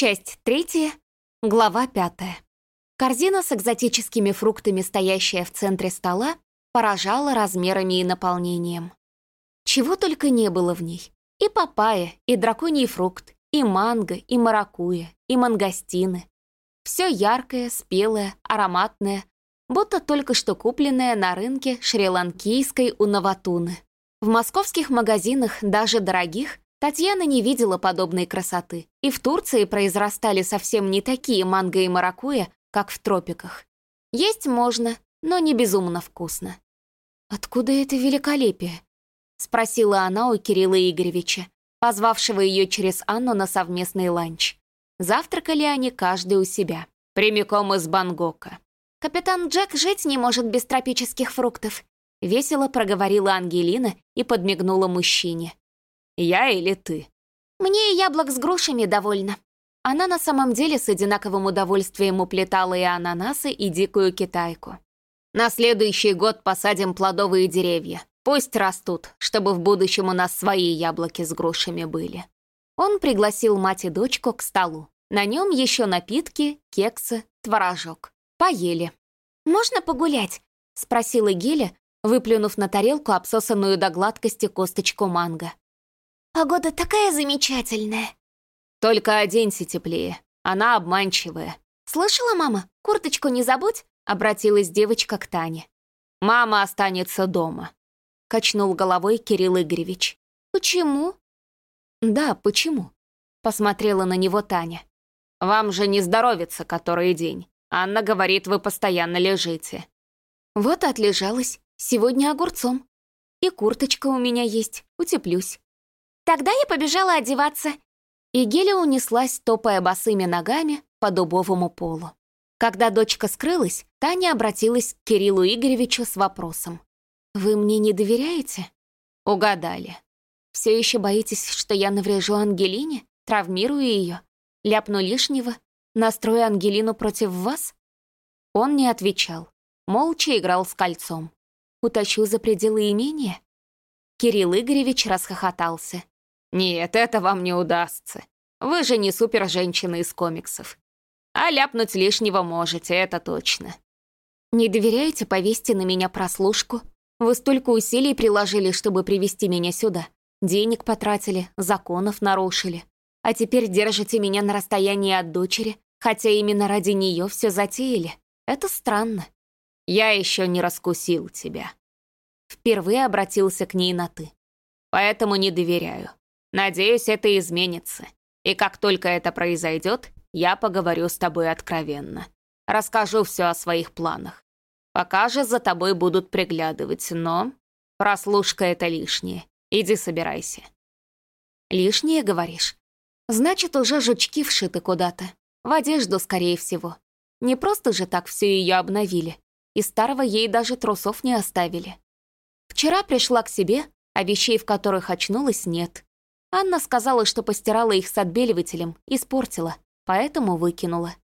Часть третья, глава пятая. Корзина с экзотическими фруктами, стоящая в центре стола, поражала размерами и наполнением. Чего только не было в ней. И папайя, и драконий фрукт, и манго, и маракуя, и мангостины. Все яркое, спелое, ароматное, будто только что купленное на рынке шри-ланкийской у Новатуны. В московских магазинах, даже дорогих, Татьяна не видела подобной красоты. И в Турции произрастали совсем не такие манго и маракуя, как в тропиках. Есть можно, но не безумно вкусно. «Откуда это великолепие?» — спросила она у Кирилла Игоревича, позвавшего ее через Анну на совместный ланч. Завтракали они каждый у себя, прямиком из Бангока. «Капитан Джек жить не может без тропических фруктов», — весело проговорила Ангелина и подмигнула мужчине. «Я или ты?» «Мне и яблок с грушами довольно», она на самом деле с одинаковым удовольствием уплетала и ананасы, и дикую китайку. На следующий год посадим плодовые деревья. Пусть растут, чтобы в будущем у нас свои яблоки с грушами были. Он пригласил мать и дочку к столу. На нем еще напитки, кексы, творожок. Поели. «Можно погулять?» — спросила Геля, выплюнув на тарелку обсосанную до гладкости косточку манго. «Погода такая замечательная!» Только оденься теплее, она обманчивая. «Слышала, мама? Курточку не забудь!» — обратилась девочка к Тане. «Мама останется дома», — качнул головой Кирилл Игоревич. «Почему?» «Да, почему?» — посмотрела на него Таня. «Вам же не здоровится который день. Анна говорит, вы постоянно лежите». «Вот отлежалась. Сегодня огурцом. И курточка у меня есть, утеплюсь». «Тогда я побежала одеваться», и Геля унеслась, топая босыми ногами по дубовому полу. Когда дочка скрылась, Таня обратилась к Кириллу Игоревичу с вопросом. «Вы мне не доверяете?» «Угадали. Все еще боитесь, что я наврежу Ангелине, травмирую ее, ляпну лишнего, настрою Ангелину против вас?» Он не отвечал, молча играл с кольцом. «Утащу за пределы имения?» Кирилл Игоревич расхохотался. «Нет, это вам не удастся. Вы же не супер-женщина из комиксов. А ляпнуть лишнего можете, это точно». «Не доверяете, повесьте на меня прослушку. Вы столько усилий приложили, чтобы привести меня сюда. Денег потратили, законов нарушили. А теперь держите меня на расстоянии от дочери, хотя именно ради нее все затеяли. Это странно». «Я еще не раскусил тебя». Впервые обратился к ней на «ты». «Поэтому не доверяю. Надеюсь, это изменится. И как только это произойдет, я поговорю с тобой откровенно. Расскажу все о своих планах. Пока же за тобой будут приглядывать, но... Прослушка — это лишнее. Иди собирайся. Лишнее, говоришь? Значит, уже жучки вшиты куда-то. В одежду, скорее всего. Не просто же так все ее обновили. И старого ей даже трусов не оставили. Вчера пришла к себе, а вещей, в которых очнулась, нет. Анна сказала, что постирала их с отбеливателем, испортила, поэтому выкинула.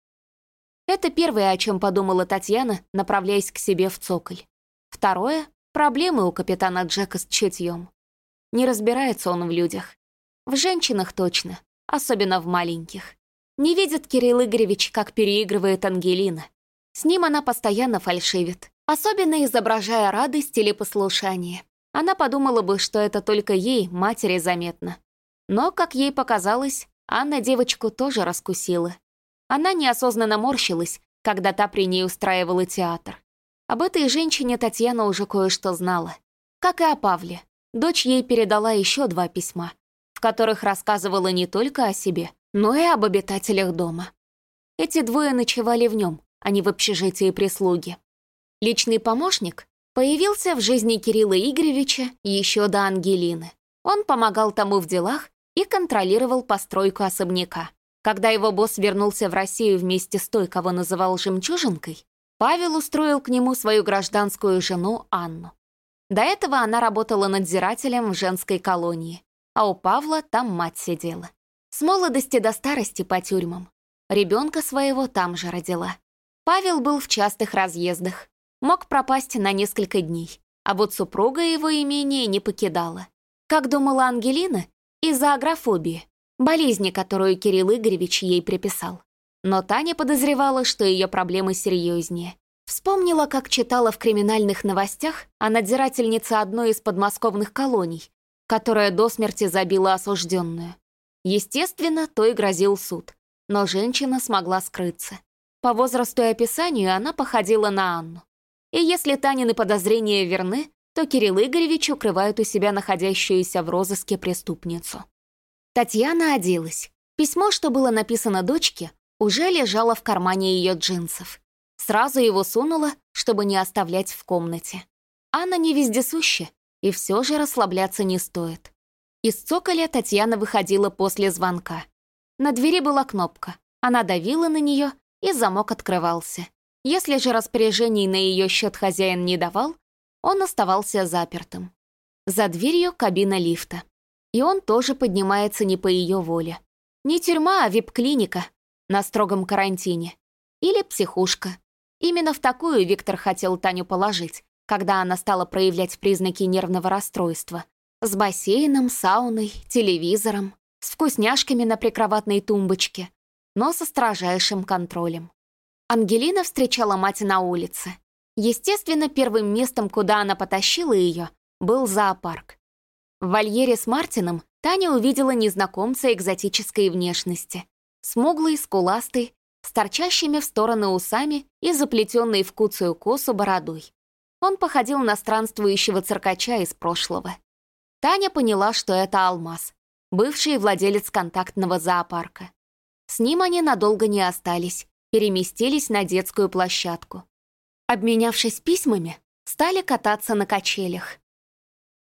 Это первое, о чем подумала Татьяна, направляясь к себе в цоколь. Второе — проблемы у капитана Джека с чутьем. Не разбирается он в людях. В женщинах точно, особенно в маленьких. Не видит Кирилл Игоревич, как переигрывает Ангелина. С ним она постоянно фальшивит, особенно изображая радость или послушание. Она подумала бы, что это только ей, матери, заметно. Но, как ей показалось, Анна девочку тоже раскусила. Она неосознанно морщилась, когда та при ней устраивала театр. Об этой женщине Татьяна уже кое-что знала. Как и о Павле, дочь ей передала еще два письма, в которых рассказывала не только о себе, но и об обитателях дома. Эти двое ночевали в нем, а не в общежитии прислуги. Личный помощник появился в жизни Кирилла Игоревича еще до Ангелины. Он помогал тому в делах и контролировал постройку особняка. Когда его босс вернулся в Россию вместе с той, кого называл «жемчужинкой», Павел устроил к нему свою гражданскую жену Анну. До этого она работала надзирателем в женской колонии, а у Павла там мать сидела. С молодости до старости по тюрьмам. Ребенка своего там же родила. Павел был в частых разъездах, мог пропасть на несколько дней, а вот супруга его имение не покидала. Как думала Ангелина, из-за агрофобии. болезни, которую Кирилл Игоревич ей приписал. Но Таня подозревала, что ее проблемы серьезнее. Вспомнила, как читала в криминальных новостях о надзирательнице одной из подмосковных колоний, которая до смерти забила осужденную. Естественно, то и грозил суд, но женщина смогла скрыться. По возрасту и описанию она походила на Анну. И если Танины подозрения верны, то Кирилл Игоревич укрывает у себя находящуюся в розыске преступницу. Татьяна оделась. Письмо, что было написано дочке, уже лежало в кармане ее джинсов. Сразу его сунула, чтобы не оставлять в комнате. Анна не вездесуща, и все же расслабляться не стоит. Из цоколя Татьяна выходила после звонка. На двери была кнопка. Она давила на нее, и замок открывался. Если же распоряжений на ее счет хозяин не давал, он оставался запертым. За дверью кабина лифта. И он тоже поднимается не по ее воле. Не тюрьма, а вип-клиника на строгом карантине. Или психушка. Именно в такую Виктор хотел Таню положить, когда она стала проявлять признаки нервного расстройства. С бассейном, сауной, телевизором, с вкусняшками на прикроватной тумбочке, но со строжайшим контролем. Ангелина встречала мать на улице. Естественно, первым местом, куда она потащила ее, был зоопарк. В вольере с Мартином Таня увидела незнакомца экзотической внешности. Смуглый, скуластый, с торчащими в стороны усами и заплетенной в куцую косу бородой. Он походил на странствующего циркача из прошлого. Таня поняла, что это Алмаз, бывший владелец контактного зоопарка. С ним они надолго не остались, переместились на детскую площадку. Обменявшись письмами, стали кататься на качелях.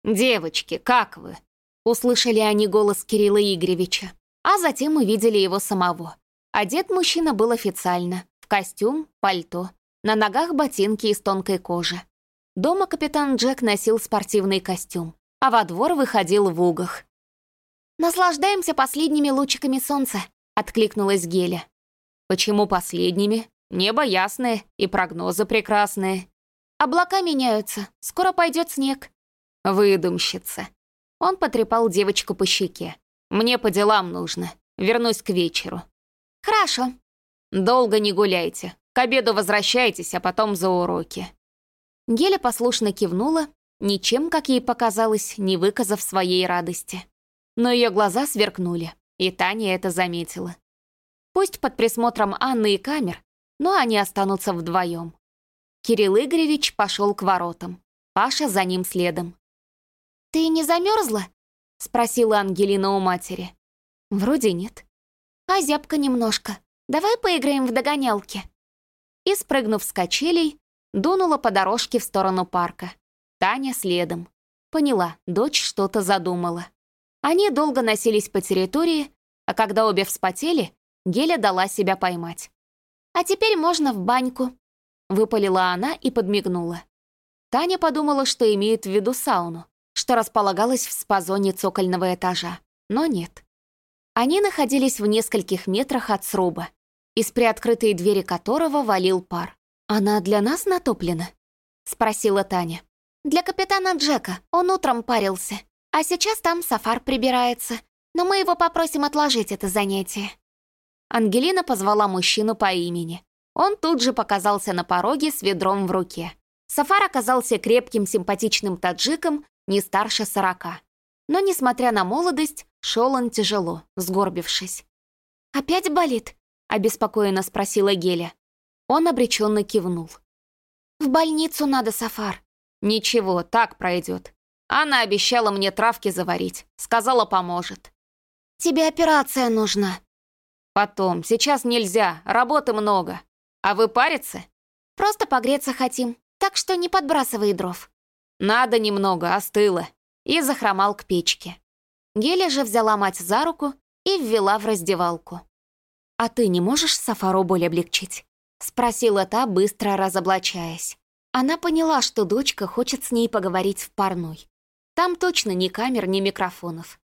«Девочки, как вы?» Услышали они голос Кирилла Игоревича, а затем увидели его самого. Одет мужчина был официально, в костюм, пальто, на ногах ботинки из тонкой кожи. Дома капитан Джек носил спортивный костюм, а во двор выходил в угах. «Наслаждаемся последними лучиками солнца», — откликнулась Геля. «Почему последними? Небо ясное и прогнозы прекрасные». «Облака меняются, скоро пойдет снег». «Выдумщица». Он потрепал девочку по щеке. «Мне по делам нужно. Вернусь к вечеру». «Хорошо». «Долго не гуляйте. К обеду возвращайтесь, а потом за уроки». Геля послушно кивнула, ничем, как ей показалось, не выказав своей радости. Но ее глаза сверкнули, и Таня это заметила. Пусть под присмотром Анны и камер, но они останутся вдвоем. Кирилл Игоревич пошел к воротам, Паша за ним следом. «Ты не замерзла?» — спросила Ангелина у матери. «Вроде нет». «А зябко немножко. Давай поиграем в догонялки». И, спрыгнув с качелей, дунула по дорожке в сторону парка. Таня следом. Поняла, дочь что-то задумала. Они долго носились по территории, а когда обе вспотели, Геля дала себя поймать. «А теперь можно в баньку», — выпалила она и подмигнула. Таня подумала, что имеет в виду сауну, что располагалась в спазоне цокольного этажа, но нет. Они находились в нескольких метрах от сруба, из приоткрытой двери которого валил пар. «Она для нас натоплена?» — спросила Таня. «Для капитана Джека. Он утром парился. А сейчас там Сафар прибирается. Но мы его попросим отложить это занятие». Ангелина позвала мужчину по имени. Он тут же показался на пороге с ведром в руке. Сафар оказался крепким, симпатичным таджиком, не старше сорока. Но, несмотря на молодость, шел он тяжело, сгорбившись. «Опять болит?» — обеспокоенно спросила Геля. Он обреченно кивнул. «В больницу надо, Сафар». «Ничего, так пройдет. Она обещала мне травки заварить. Сказала, поможет». «Тебе операция нужна». «Потом. Сейчас нельзя. Работы много. А вы париться?» «Просто погреться хотим. Так что не подбрасывай дров». «Надо немного, остыло». И захромал к печке. Геля же взяла мать за руку и ввела в раздевалку. «А ты не можешь Сафару боль облегчить?» — спросила та, быстро разоблачаясь. Она поняла, что дочка хочет с ней поговорить в парной. Там точно ни камер, ни микрофонов.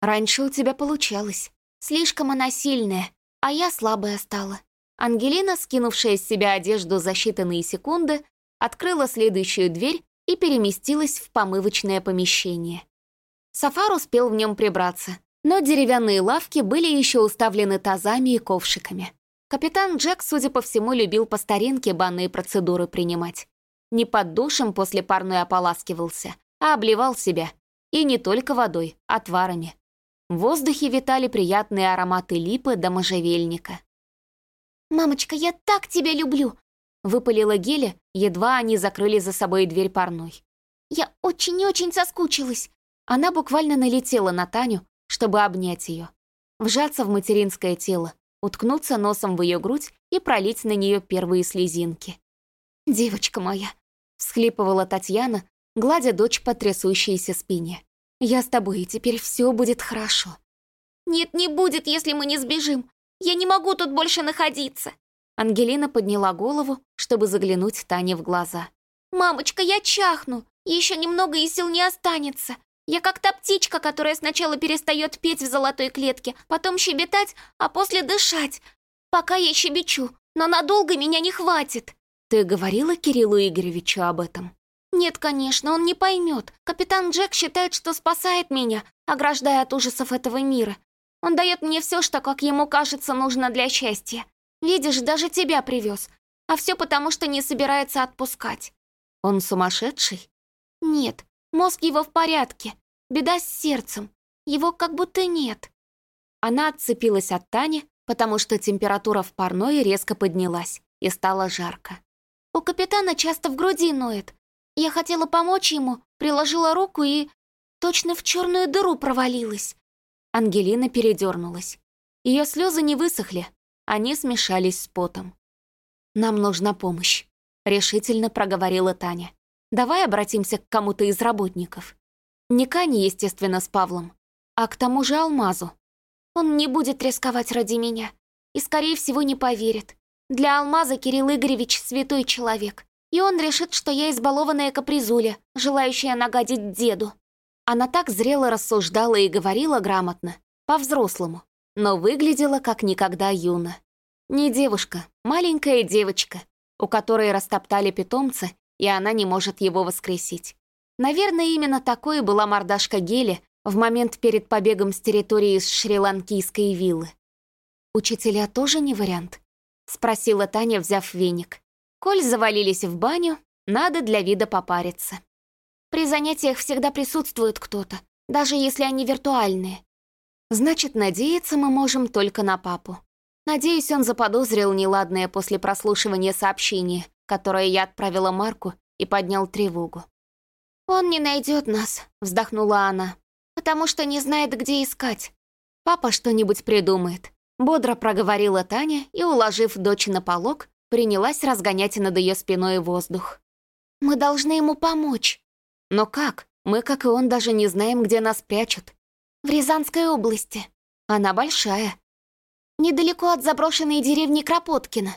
«Раньше у тебя получалось. Слишком она сильная, а я слабая стала». Ангелина, скинувшая с себя одежду за считанные секунды, открыла следующую дверь и переместилась в помывочное помещение. Сафар успел в нем прибраться, Но деревянные лавки были еще уставлены тазами и ковшиками. Капитан Джек, судя по всему, любил по старинке банные процедуры принимать. Не под душем после парной ополаскивался, а обливал себя. И не только водой, отварами. В воздухе витали приятные ароматы липы до можжевельника. «Мамочка, я так тебя люблю!» Выпалила Геля, едва они закрыли за собой дверь парной. «Я очень-очень соскучилась!» Она буквально налетела на Таню, чтобы обнять ее, вжаться в материнское тело, уткнуться носом в ее грудь и пролить на нее первые слезинки. «Девочка моя!» — всхлипывала Татьяна, гладя дочь по трясущейся спине. «Я с тобой, и теперь все будет хорошо». «Нет, не будет, если мы не сбежим. Я не могу тут больше находиться». Ангелина подняла голову, чтобы заглянуть Тане в глаза. «Мамочка, я чахну. Еще немного и сил не останется. Я как та птичка, которая сначала перестает петь в золотой клетке, потом щебетать, а после дышать. Пока я щебечу, но надолго меня не хватит». «Ты говорила Кириллу Игоревичу об этом?» «Нет, конечно, он не поймет. Капитан Джек считает, что спасает меня, ограждая от ужасов этого мира. Он дает мне все, что, как ему кажется, нужно для счастья. Видишь, даже тебя привез. А все потому, что не собирается отпускать». «Он сумасшедший?» «Нет, мозг его в порядке. Беда с сердцем. Его как будто нет». Она отцепилась от Тани, потому что температура в парной резко поднялась и стало жарко. «У капитана часто в груди ноет. Я хотела помочь ему, приложила руку и... точно в черную дыру провалилась. Ангелина передернулась. Ее слезы не высохли, они смешались с потом. «Нам нужна помощь», — решительно проговорила Таня. «Давай обратимся к кому-то из работников. Не Кане, естественно, с Павлом, а к тому же Алмазу. Он не будет рисковать ради меня и, скорее всего, не поверит. Для Алмаза Кирилл Игоревич святой человек. И он решит, что я избалованная капризуля, желающая нагадить деду. Она так зрело рассуждала и говорила грамотно, по-взрослому, но выглядела как никогда юно. Не девушка, маленькая девочка, у которой растоптали питомца, и она не может его воскресить. Наверное, именно такой была мордашка Гели в момент перед побегом с территории шри-ланкийской виллы. «Учителя тоже не вариант?» — спросила Таня, взяв веник. Коль завалились в баню, надо для вида попариться. При занятиях всегда присутствует кто-то, даже если они виртуальные. Значит, надеяться мы можем только на папу. Надеюсь, он заподозрил неладное после прослушивания сообщения, которое я отправила Марку и поднял тревогу. «Он не найдет нас», — вздохнула она, «потому что не знает, где искать». «Папа что-нибудь придумает», — бодро проговорила Таня и, уложив дочь на полок, принялась разгонять над ее спиной воздух. «Мы должны ему помочь». «Но как? Мы, как и он, даже не знаем, где нас прячут». «В Рязанской области». «Она большая». «Недалеко от заброшенной деревни Кропоткина».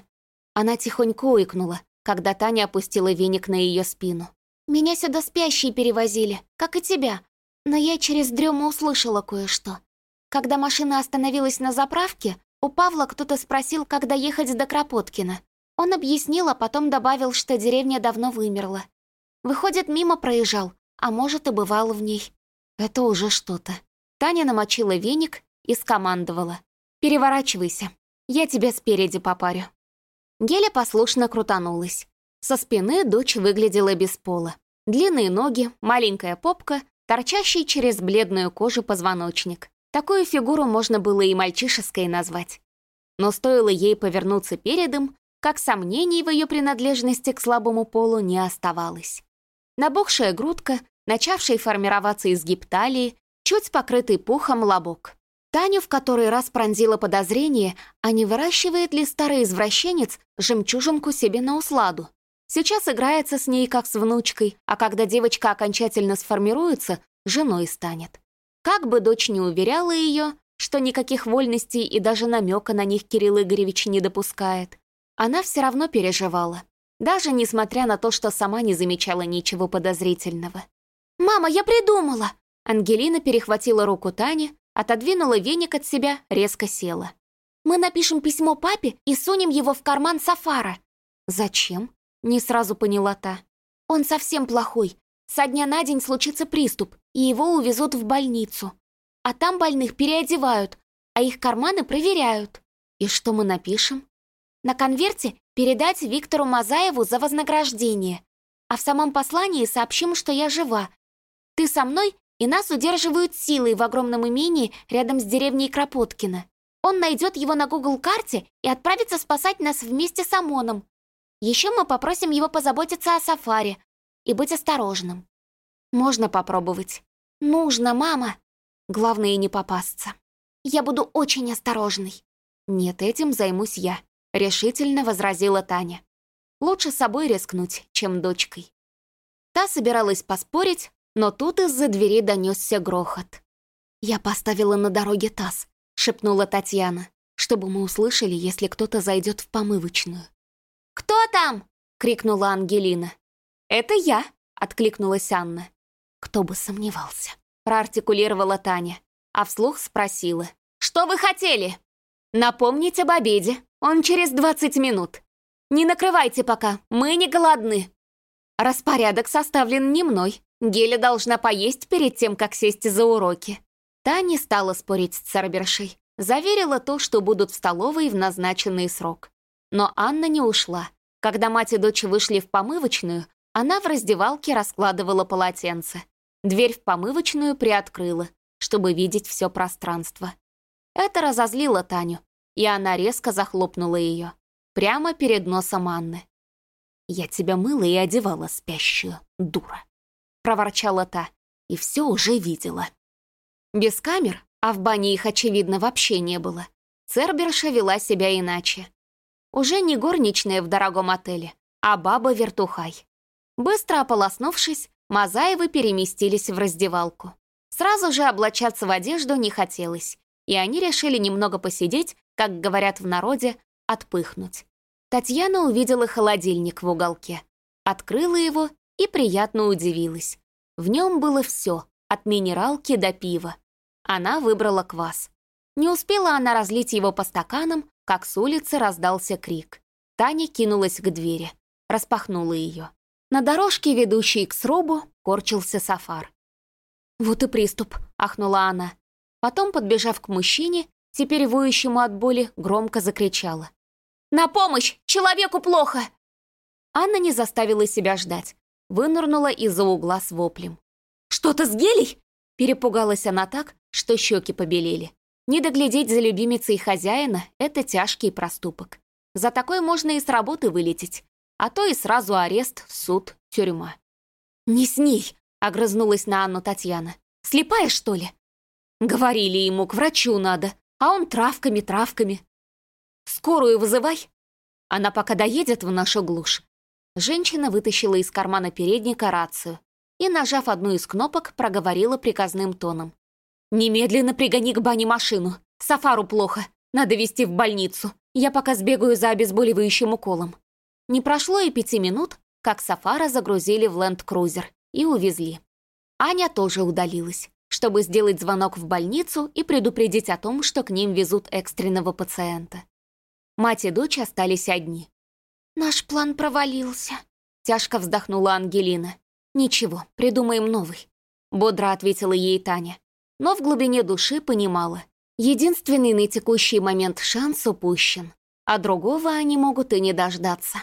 Она тихонько уикнула, когда Таня опустила веник на ее спину. «Меня сюда спящие перевозили, как и тебя. Но я через дрему услышала кое-что. Когда машина остановилась на заправке, у Павла кто-то спросил, когда ехать до Кропоткина. Он объяснил, а потом добавил, что деревня давно вымерла. Выходит, мимо проезжал, а может и бывал в ней. Это уже что-то. Таня намочила веник и скомандовала. «Переворачивайся, я тебя спереди попарю». Геля послушно крутанулась. Со спины дочь выглядела без пола. Длинные ноги, маленькая попка, торчащий через бледную кожу позвоночник. Такую фигуру можно было и мальчишеской назвать. Но стоило ей повернуться передом, как сомнений в ее принадлежности к слабому полу не оставалось. Набухшая грудка, начавший формироваться изгиб талии, чуть покрытый пухом лобок. Таню в который раз пронзило подозрение, а не выращивает ли старый извращенец жемчужинку себе на усладу. Сейчас играется с ней как с внучкой, а когда девочка окончательно сформируется, женой станет. Как бы дочь не уверяла ее, что никаких вольностей и даже намека на них Кирилл Игоревич не допускает, она все равно переживала, даже несмотря на то, что сама не замечала ничего подозрительного. «Мама, я придумала!» Ангелина перехватила руку Тани, отодвинула веник от себя, резко села. «Мы напишем письмо папе и сунем его в карман Сафара». «Зачем?» — не сразу поняла та. «Он совсем плохой. Со дня на день случится приступ, и его увезут в больницу». а там больных переодевают, а их карманы проверяют. И что мы напишем? На конверте передать Виктору Мазаеву за вознаграждение, а в самом послании сообщим, что я жива. Ты со мной, и нас удерживают силой в огромном имении рядом с деревней Кропоткина. Он найдет его на Google-карте и отправится спасать нас вместе с ОМОНом. Еще мы попросим его позаботиться о сафари и быть осторожным. Можно попробовать. Нужно, мама. Главное не попасться. Я буду очень осторожной. Нет, этим займусь я, решительно возразила Таня. Лучше собой рискнуть, чем дочкой. Та собиралась поспорить, но тут из-за двери донесся грохот. «Я поставила на дороге таз», — шепнула Татьяна, чтобы мы услышали, если кто-то зайдет в помывочную. «Кто там?» — крикнула Ангелина. «Это я», — откликнулась Анна. «Кто бы сомневался», — проартикулировала Таня, а вслух спросила. «Что вы хотели?» «Напомнить об обеде. Он через двадцать минут. Не накрывайте пока, мы не голодны». Распорядок составлен не мной. Геля должна поесть перед тем, как сесть за уроки. Та не стала спорить с Цербершей. Заверила то, что будут в столовой в назначенный срок. Но Анна не ушла. Когда мать и дочь вышли в помывочную, она в раздевалке раскладывала полотенце. Дверь в помывочную приоткрыла, чтобы видеть все пространство. Это разозлило Таню, и она резко захлопнула ее. Прямо перед носом Анны. «Я тебя мыла и одевала спящую, дура», — проворчала та, и все уже видела. Без камер, а в бане их, очевидно, вообще не было, Церберша вела себя иначе. Уже не горничная в дорогом отеле, а баба-вертухай. Быстро ополоснувшись, Мазаевы переместились в раздевалку. Сразу же облачаться в одежду не хотелось, и они решили немного посидеть, как говорят в народе, отпыхнуть. Татьяна увидела холодильник в уголке, открыла его и приятно удивилась. В нем было все, от минералки до пива. Она выбрала квас. Не успела она разлить его по стаканам, как с улицы раздался крик. Таня кинулась к двери, распахнула ее. На дорожке, ведущей к срубу, корчился сафар. «Вот и приступ», — ахнула она. Потом, подбежав к мужчине, теперь воющему от боли, громко закричала. «На помощь! Человеку плохо!» Анна не заставила себя ждать. Вынырнула из-за угла с воплем. «Что-то с гелей?» Перепугалась она так, что щеки побелели. Не доглядеть за любимицей хозяина — это тяжкий проступок. За такой можно и с работы вылететь, а то и сразу арест, суд, тюрьма. «Не с ней!» — огрызнулась на Анну Татьяна. «Слепая, что ли?» Говорили ему, к врачу надо, а он травками, травками. «Скорую вызывай!» Она пока доедет в нашу глушь. Женщина вытащила из кармана передника рацию и, нажав одну из кнопок, проговорила приказным тоном. «Немедленно пригони к бане машину. Сафару плохо. Надо везти в больницу. Я пока сбегаю за обезболивающим уколом». Не прошло и пяти минут, как Сафара загрузили в ленд-крузер и увезли. Аня тоже удалилась, чтобы сделать звонок в больницу и предупредить о том, что к ним везут экстренного пациента. Мать и дочь остались одни. «Наш план провалился», — тяжко вздохнула Ангелина. «Ничего, придумаем новый», — бодро ответила ей Таня. Но в глубине души понимала. Единственный на текущий момент шанс упущен, а другого они могут и не дождаться.